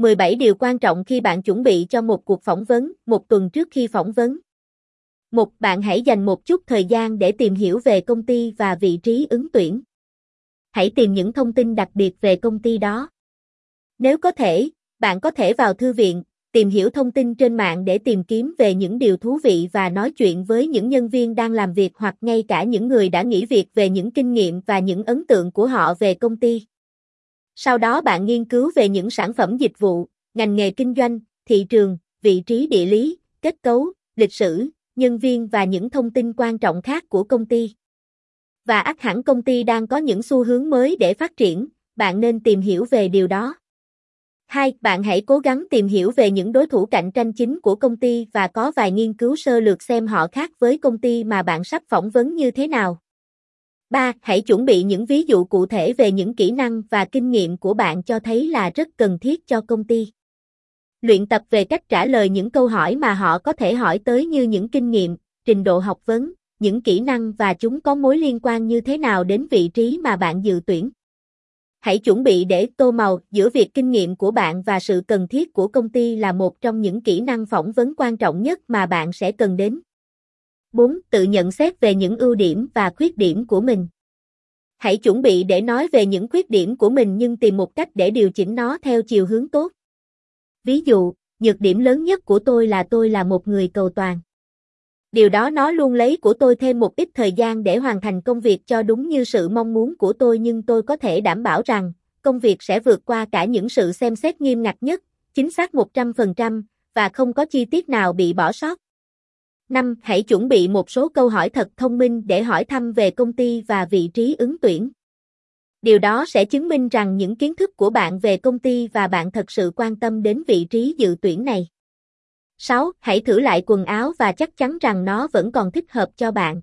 17 điều quan trọng khi bạn chuẩn bị cho một cuộc phỏng vấn, một tuần trước khi phỏng vấn. Một, bạn hãy dành một chút thời gian để tìm hiểu về công ty và vị trí ứng tuyển. Hãy tìm những thông tin đặc biệt về công ty đó. Nếu có thể, bạn có thể vào thư viện, tìm hiểu thông tin trên mạng để tìm kiếm về những điều thú vị và nói chuyện với những nhân viên đang làm việc hoặc ngay cả những người đã nghỉ việc về những kinh nghiệm và những ấn tượng của họ về công ty. Sau đó bạn nghiên cứu về những sản phẩm dịch vụ, ngành nghề kinh doanh, thị trường, vị trí địa lý, kết cấu, lịch sử, nhân viên và những thông tin quan trọng khác của công ty. Và ắt hẳn công ty đang có những xu hướng mới để phát triển, bạn nên tìm hiểu về điều đó. 2. Bạn hãy cố gắng tìm hiểu về những đối thủ cạnh tranh chính của công ty và có vài nghiên cứu sơ lược xem họ khác với công ty mà bạn sắp phỏng vấn như thế nào. 3. Hãy chuẩn bị những ví dụ cụ thể về những kỹ năng và kinh nghiệm của bạn cho thấy là rất cần thiết cho công ty. Luyện tập về cách trả lời những câu hỏi mà họ có thể hỏi tới như những kinh nghiệm, trình độ học vấn, những kỹ năng và chúng có mối liên quan như thế nào đến vị trí mà bạn dự tuyển. Hãy chuẩn bị để tô màu giữa việc kinh nghiệm của bạn và sự cần thiết của công ty là một trong những kỹ năng phỏng vấn quan trọng nhất mà bạn sẽ cần đến. 4. Tự nhận xét về những ưu điểm và khuyết điểm của mình. Hãy chuẩn bị để nói về những khuyết điểm của mình nhưng tìm một cách để điều chỉnh nó theo chiều hướng tốt. Ví dụ, nhược điểm lớn nhất của tôi là tôi là một người cầu toàn. Điều đó nó luôn lấy của tôi thêm một ít thời gian để hoàn thành công việc cho đúng như sự mong muốn của tôi nhưng tôi có thể đảm bảo rằng, công việc sẽ vượt qua cả những sự xem xét nghiêm ngặt nhất, chính xác 100%, và không có chi tiết nào bị bỏ sót. 5. Hãy chuẩn bị một số câu hỏi thật thông minh để hỏi thăm về công ty và vị trí ứng tuyển. Điều đó sẽ chứng minh rằng những kiến thức của bạn về công ty và bạn thật sự quan tâm đến vị trí dự tuyển này. 6. Hãy thử lại quần áo và chắc chắn rằng nó vẫn còn thích hợp cho bạn.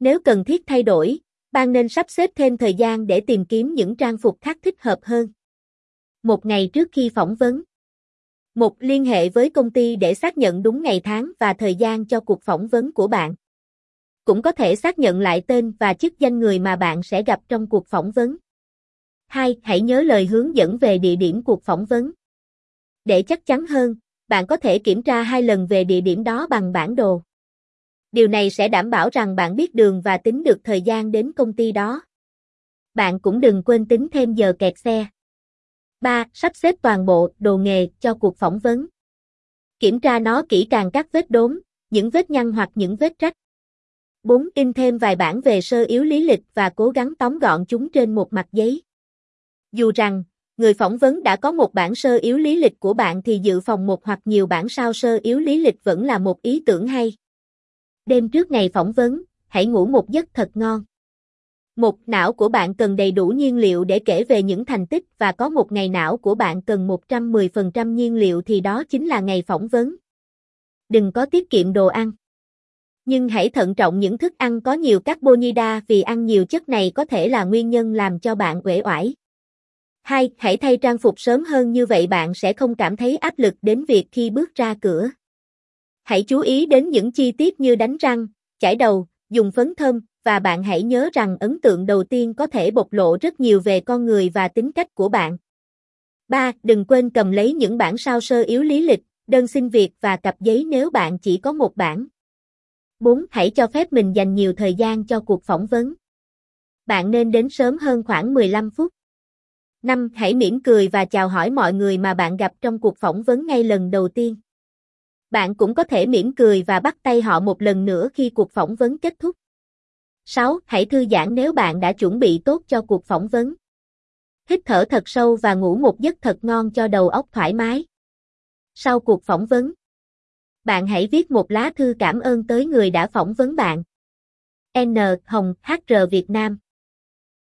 Nếu cần thiết thay đổi, bạn nên sắp xếp thêm thời gian để tìm kiếm những trang phục khác thích hợp hơn. Một ngày trước khi phỏng vấn. Một liên hệ với công ty để xác nhận đúng ngày tháng và thời gian cho cuộc phỏng vấn của bạn. Cũng có thể xác nhận lại tên và chức danh người mà bạn sẽ gặp trong cuộc phỏng vấn. 2. Hãy nhớ lời hướng dẫn về địa điểm cuộc phỏng vấn. Để chắc chắn hơn, bạn có thể kiểm tra hai lần về địa điểm đó bằng bản đồ. Điều này sẽ đảm bảo rằng bạn biết đường và tính được thời gian đến công ty đó. Bạn cũng đừng quên tính thêm giờ kẹt xe. 3. Sắp xếp toàn bộ đồ nghề cho cuộc phỏng vấn. Kiểm tra nó kỹ càng các vết đốm, những vết nhăn hoặc những vết rách. 4. In thêm vài bản về sơ yếu lý lịch và cố gắng tóm gọn chúng trên một mặt giấy. Dù rằng, người phỏng vấn đã có một bản sơ yếu lý lịch của bạn thì dự phòng một hoặc nhiều bản sao sơ yếu lý lịch vẫn là một ý tưởng hay. Đêm trước ngày phỏng vấn, hãy ngủ một giấc thật ngon. Một não của bạn cần đầy đủ nhiên liệu để kể về những thành tích và có một ngày não của bạn cần 110% nhiên liệu thì đó chính là ngày phỏng vấn. Đừng có tiết kiệm đồ ăn. Nhưng hãy thận trọng những thức ăn có nhiều carbonida vì ăn nhiều chất này có thể là nguyên nhân làm cho bạn uể oải. 2. Hãy thay trang phục sớm hơn như vậy bạn sẽ không cảm thấy áp lực đến việc khi bước ra cửa. Hãy chú ý đến những chi tiết như đánh răng, chải đầu, dùng phấn thơm, và bạn hãy nhớ rằng ấn tượng đầu tiên có thể bộc lộ rất nhiều về con người và tính cách của bạn. 3. Đừng quên cầm lấy những bản sao sơ yếu lý lịch, đơn xin việc và cặp giấy nếu bạn chỉ có một bản. 4. Hãy cho phép mình dành nhiều thời gian cho cuộc phỏng vấn. Bạn nên đến sớm hơn khoảng 15 phút. 5. Hãy mỉm cười và chào hỏi mọi người mà bạn gặp trong cuộc phỏng vấn ngay lần đầu tiên. Bạn cũng có thể mỉm cười và bắt tay họ một lần nữa khi cuộc phỏng vấn kết thúc. 6. Hãy thư giãn nếu bạn đã chuẩn bị tốt cho cuộc phỏng vấn. Hít thở thật sâu và ngủ một giấc thật ngon cho đầu óc thoải mái. Sau cuộc phỏng vấn, bạn hãy viết một lá thư cảm ơn tới người đã phỏng vấn bạn. N. Hồng, HR Việt Nam